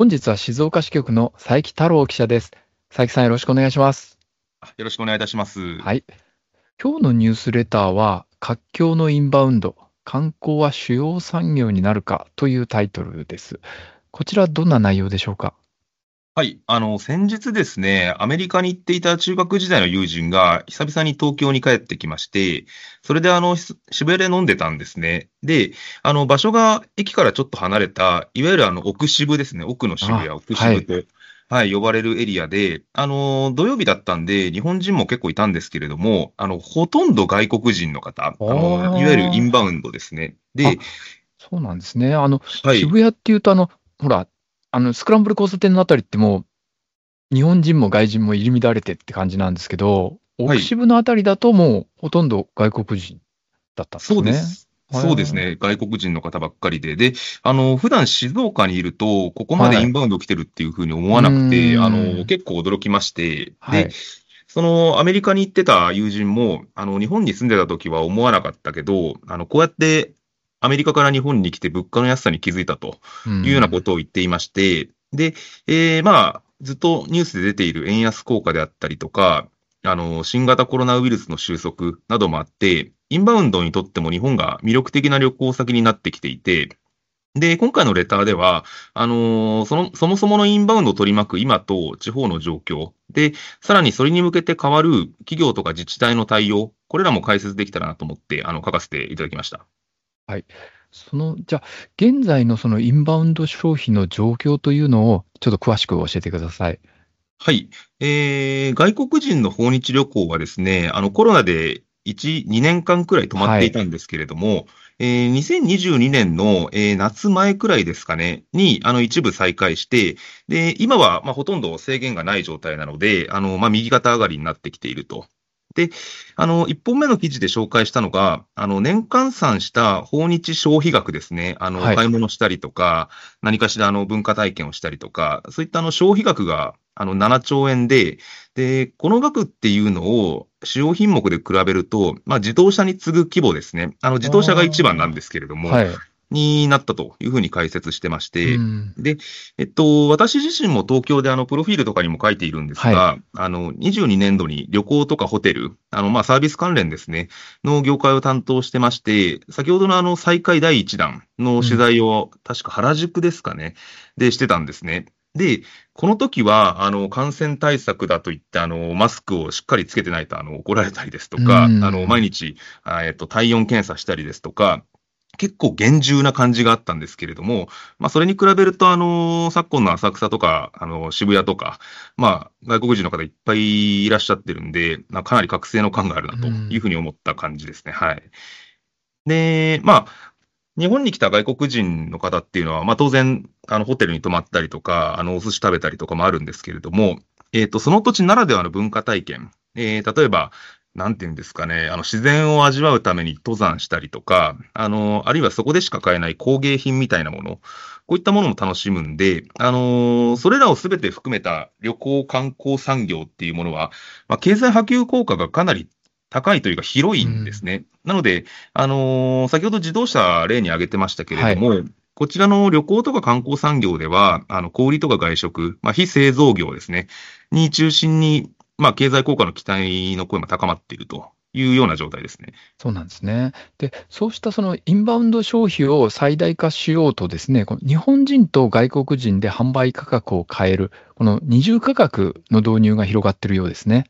本日は静岡支局の佐伯太郎記者です。佐伯さんよろしくお願いします。よろしくお願いいたします。はい。今日のニュースレターは、活況のインバウンド、観光は主要産業になるかというタイトルです。こちらどんな内容でしょうか？はい。あの、先日ですね、アメリカに行っていた中学時代の友人が久々に東京に帰ってきまして、それであの、し渋谷で飲んでたんですね。で、あの、場所が駅からちょっと離れた、いわゆるあの、奥渋ですね。奥の渋谷、あ奥渋と、はい、呼ばれるエリアで、あの、土曜日だったんで、日本人も結構いたんですけれども、あの、ほとんど外国人の方、ああの、ーいわゆるインバウンドですね。で、そうなんですね。あの、はい。渋谷っていうと、あの、ほら、あの、スクランブル交差点のあたりってもう、日本人も外人も入り乱れてって感じなんですけど、はい奥渋のあたりだともうほとんど外国人だったんですね。そうです。はいそうですね。外国人の方ばっかりで。で、あの、普段静岡にいると、ここまでインバウンド来てるっていうふうに思わなくて、はいあの、結構驚きまして、はいで、そのアメリカに行ってた友人も、あの、日本に住んでた時は思わなかったけど、あの、こうやってアメリカから日本に来て物価の安さに気づいたとうんいうようなことを言っていまして、で、えーまあ、ずっとニュースで出ている円安効果であったりとか、あの、新型コロナウイルスの収束などもあって、インバウンドにとっても日本が魅力的な旅行先になってきていて、で、今回のレターでは、あのその、そもそものインバウンドを取り巻く今と地方の状況、で、さらにそれに向けて変わる企業とか自治体の対応、これらも解説できたらなと思って、あの、書かせていただきました。その、じゃあ、現在のそのインバウンド消費の状況というのを、ちょっと詳しく教えてください。はい。えー、外国人の訪日旅行はですね、あの、コロナで1、2年間くらい止まっていたんですけれども、えー2022年の、えー夏前くらいですかね、に、あの、一部再開して、で、今は、まあ、ほとんど制限がない状態なので、あの、まあ、右肩上がりになってきていると。で、あの、一本目の記事で紹介したのが、あの、年換算した訪日消費額ですね。あの、はい買い物したりとか、何かしらあの文化体験をしたりとか、そういったあの消費額があの7兆円で、で、この額っていうのを主要品目で比べると、まあ自動車に次ぐ規模ですね。あの自動車が一番なんですけれども、はい。になったというふうに解説してまして、うん。で、えっと、私自身も東京であの、プロフィールとかにも書いているんですが、はあの、22年度に旅行とかホテル、あの、まあ、サービス関連ですね、の業界を担当してまして、先ほどのあの、再開第1弾の取材を、確か原宿ですかね、でしてたんですね。で、この時は、あの、感染対策だといって、あの、マスクをしっかりつけてないと、あの、怒られたりですとか、あうん。の、毎日、あえっと、体温検査したりですとか、結構厳重な感じがあったんですけれども、まあ、それに比べると、あの、昨今の浅草とか、あの、渋谷とか、まあ、外国人の方いっぱいいらっしゃってるんで、まあ、かなり覚醒の感があるなというふうに思った感じですね。はい。で、まあ、日本に来た外国人の方っていうのは、まあ、当然、あの、ホテルに泊まったりとか、あの、お寿司食べたりとかもあるんですけれども、えっと、その土地ならではの文化体験、えー例えば、なんていうんですかね、あの、自然を味わうために登山したりとか、あの、あるいはそこでしか買えない工芸品みたいなもの、こういったものも楽しむんで、あのそれらをすべて含めた旅行観光産業っていうものは、まあ、経済波及効果がかなり高いというか広いんですね。なので、あの先ほど自動車例に挙げてましたけれども、こちらの旅行とか観光産業では、あの、小売りとか外食、まあ、非製造業ですね、に中心に、まあ、経済効果の期待の声も高まっているというような状態ですね。そうなんですね。で、そうしたそのインバウンド消費を最大化しようとですね、この日本人と外国人で販売価格を変える、この二重価格の導入が広がっているようですね。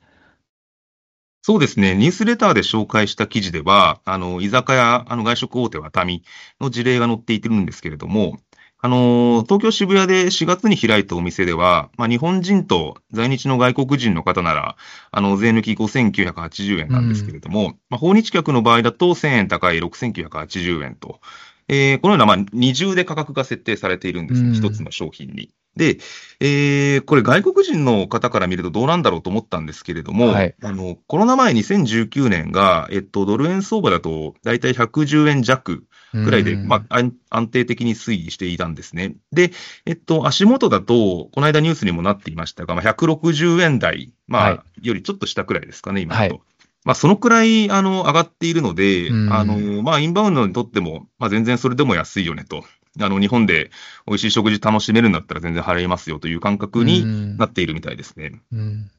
そうですね。ニュースレターで紹介した記事では、あの、居酒屋、あの、外食大手ワタミの事例が載っているんですけれども、あの、東京渋谷で4月に開いたお店では、まあ、日本人と在日の外国人の方なら、あの、税抜き5980円なんですけれども、まあ、訪日客の場合だと1000円高い6980円と、えーこのような、まあ、二重で価格が設定されているんですね。うん一つの商品に。で、えーこれ外国人の方から見るとどうなんだろうと思ったんですけれども、はいあの、コロナ前2019年が、えっと、ドル円相場だと、だいたい110円弱くらいで、うん。まあ、安安定的に推移していたんですね。で、えっと、足元だと、この間ニュースにもなっていましたが、まあ、160円台、まあ、はい。よりちょっと下くらいですかね、今だと。はい。まあ、そのくらい、あの、上がっているので、うん。あの、まあ、インバウンドにとっても、まあ、全然それでも安いよね、と。あの、日本で美味しい食事楽しめるんだったら全然払いますよという感覚にうん。なっているみたいですね。うん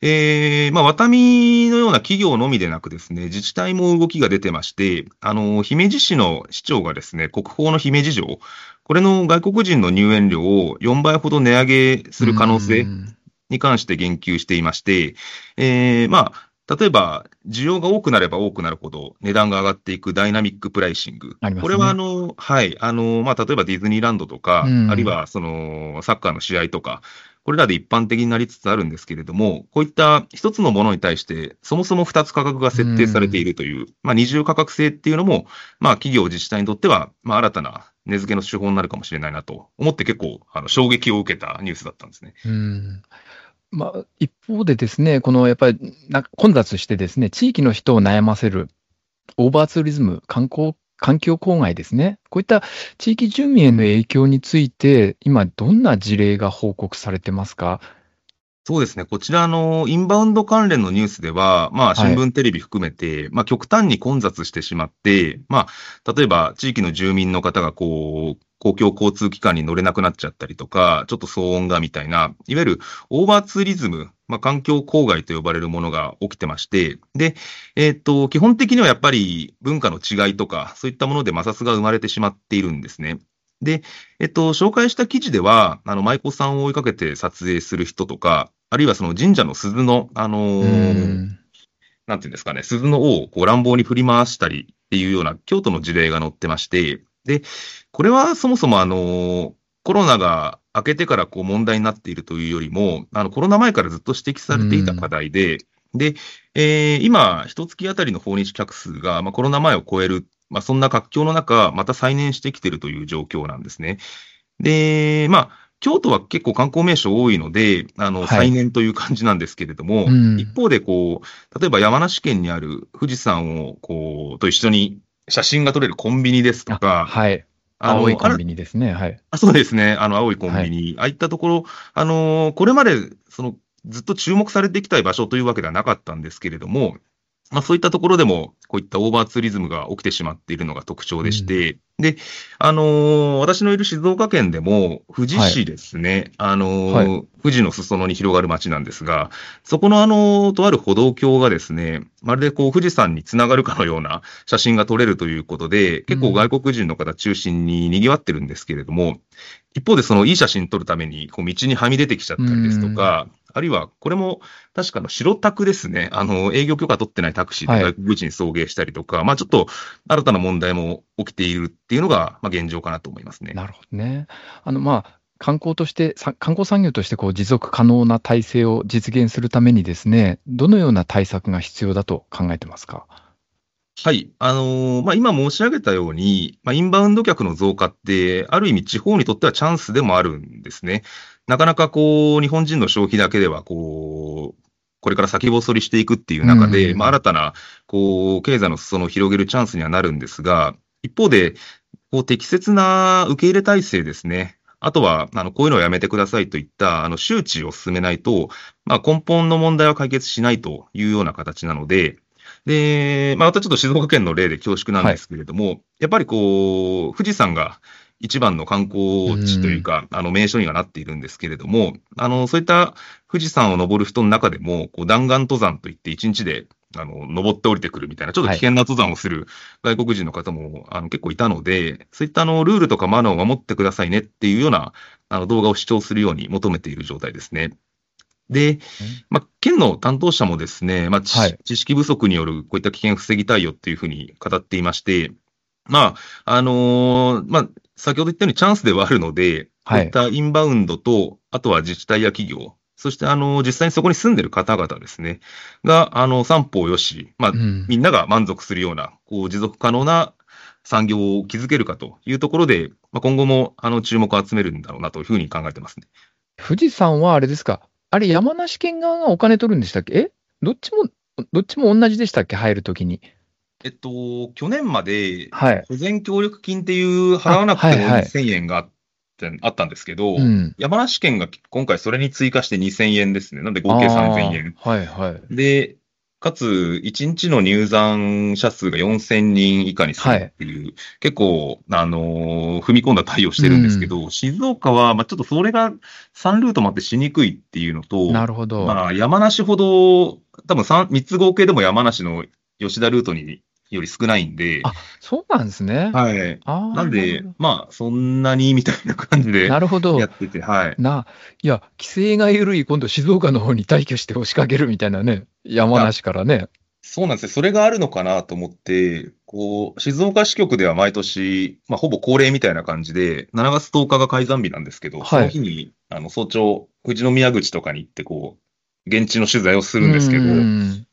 えーまあ、ワタミのような企業のみでなくですね、自治体も動きが出てまして、あの、姫路市の市長がですね、国宝の姫路城、これの外国人の入園料を4倍ほど値上げする可能性うん。に関して言及していまして、えーまあ、例えば、需要が多くなれば多くなるほど値段が上がっていくダイナミックプライシング。ね。これはあの、はい、あの、まあ、例えばディズニーランドとか、うん。あるいはその、サッカーの試合とか、これらで一般的になりつつあるんですけれども、こういった一つのものに対して、そもそも二つ価格が設定されているという、まあ、二重価格制っていうのも、まあ、企業、自治体にとっては、まあ、新たな値付けの手法になるかもしれないなと思って結構、あの、衝撃を受けたニュースだったんですね。うまあ、一方でですね、このやっぱりな混雑してですね、地域の人を悩ませるオーバーツーリズム、観光、環境公害ですね、こういった地域住民への影響について、今、どんな事例が報告されてますか？そうですね。こちらのインバウンド関連のニュースでは、まあ、新聞、テレビ含めて、まあ、極端に混雑してしまって、まあ、例えば、地域の住民の方が、こう、公共交通機関に乗れなくなっちゃったりとか、ちょっと騒音がみたいな、いわゆるオーバーツーリズム、まあ、環境公害と呼ばれるものが起きてまして、で、えっ、と、基本的にはやっぱり文化の違いとか、そういったもので摩擦が生まれてしまっているんですね。で、えっと、紹介した記事では、あの、舞妓さんを追いかけて撮影する人とか、あるいはその神社の鈴の、あのうーんなんていうんですかね、鈴の尾をこう乱暴に振り回したりっていうような京都の事例が載ってまして、で、これはそもそもあのーコロナが明けてからこう問題になっているというよりも、あの、コロナ前からずっと指摘されていた課題で、で、えー今、一月あたりの訪日客数が、まあ、コロナ前を超える、まあ、そんな活況の中、また再燃してきているという状況なんですね。で、まあ、京都は結構観光名所多いので、あの、はい再燃という感じなんですけれども、うん一方でこう、例えば山梨県にある富士山を、こう、と一緒に写真が撮れるコンビニですとあか、はい。あの青いコンビニですね。はい。あそうですね。あの、青いコンビニ。ああいったところ、あのーこれまで、その、ずっと注目されてきた場所というわけではなかったんですけれども、まあそういったところでも、こういったオーバーツーリズムが起きてしまっているのが特徴でして、で、あのー私のいる静岡県でも、富士市ですね、あのーは富士の裾野に広がる町なんですが、そこのあのーとある歩道橋がですね、まるでこう富士山につながるかのような写真が撮れるということで、結構外国人の方中心に賑わってるんですけれども、一方でそのいい写真撮るために、こう道にはみ出てきちゃったりですとか、あるいはこれも確かの白タクですね、あの営業許可取ってないタクシーではい外国人送迎したりとか、まあちょっと新たな問題も起きているっていうのが、まあ現状かなと思いますね。なるほどね。あの、まあ、観光として、さ観光産業としてこう持続可能な体制を実現するためにですね、どのような対策が必要だと考えてますか？はい。あのーまあ、今申し上げたように、まあ、インバウンド客の増加って、ある意味地方にとってはチャンスでもあるんですね。なかなかこう、日本人の消費だけでは、こう、これから先細りしていくっていう中で、うんまあ、新たな、こう、経済の裾野を広げるチャンスにはなるんですが、一方で、こう、適切な受け入れ体制ですね。あとは、あの、こういうのをやめてくださいといった、あの、周知を進めないと、まあ、根本の問題は解決しないというような形なので、で、まあ、またちょっと静岡県の例で恐縮なんですけれども、やっぱりこう、富士山が一番の観光地というか、あの、名所にはなっているんですけれども、あの、そういった富士山を登る人の中でも、こう、弾丸登山といって一日で、あの、登って降りてくるみたいな、ちょっと危険な登山をする外国人の方も、あの、結構いたので、そういったあの、ルールとかマナーを守ってくださいねっていうような、あの、動画を視聴するように求めている状態ですね。で、まあ、県の担当者もですね、まあ知はい。知識不足によるこういった危険を防ぎたいよっていうふうに語っていまして、まあ、あのーまあ、先ほど言ったようにチャンスではあるので、こうはいいったインバウンドと、あとは自治体や企業、そしてあの、実際にそこに住んでる方々ですね、が、あの、三方よし、まあう、ん。みんなが満足するような、こう、持続可能な産業を築けるかというところで、まあ、今後も、あの、注目を集めるんだろうなというふうに考えてますね。富士山はあれですか、あれ、山梨県側がお金取るんでしたっけ？え？どっちも、どっちも同じでしたっけ、入るときに。えっと、去年まで、はい。保全協力金っていう払わなくてもあはいはい1000円があってあったんですけど、うん。山梨県が今回それに追加して2000円ですね。なんで合計3000円。はいはい。で、かつ、1日の入山者数が4000人以下にするっていう、はい、結構、あのー、踏み込んだ対応してるんですけど、うん、静岡は、まあ、ちょっとそれが3ルートもあってしにくいっていうのと、なるほど。まあ、山梨ほど、多分 3, 3つ合計でも山梨の吉田ルートにより少ないんで。あ、そうなんですね。はい。なんで、まあ、そんなにみたいな感じでなるほど。やってて、はい。な、いや、規制が緩い、今度静岡の方に退去して押しかけるみたいなね、山梨からね。そうなんですよ。それがあるのかなと思って、こう、静岡支局では毎年、まあ、ほぼ恒例みたいな感じで、7月10日が改ざん日なんですけど、はい、その日に、あの、早朝、富士宮口とかに行って、こう、現地の取材をするんですけど、今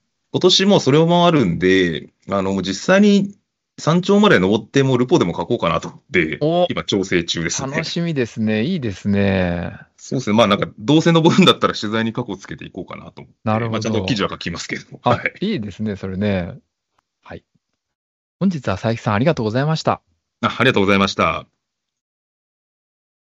年もそれもあるんで、あの、実際に山頂まで登ってもルポでも書こうかなと思って、今調整中ですね。楽しみですね。いいですね。そうですね。まあなんか、どうせ登るんだったら取材に過去つけていこうかなと思って。なるほど。まあちゃんと記事は書きますけど。はい。いいですね、それね。はい。本日は佐伯さんありがとうございました。あありがとうございました。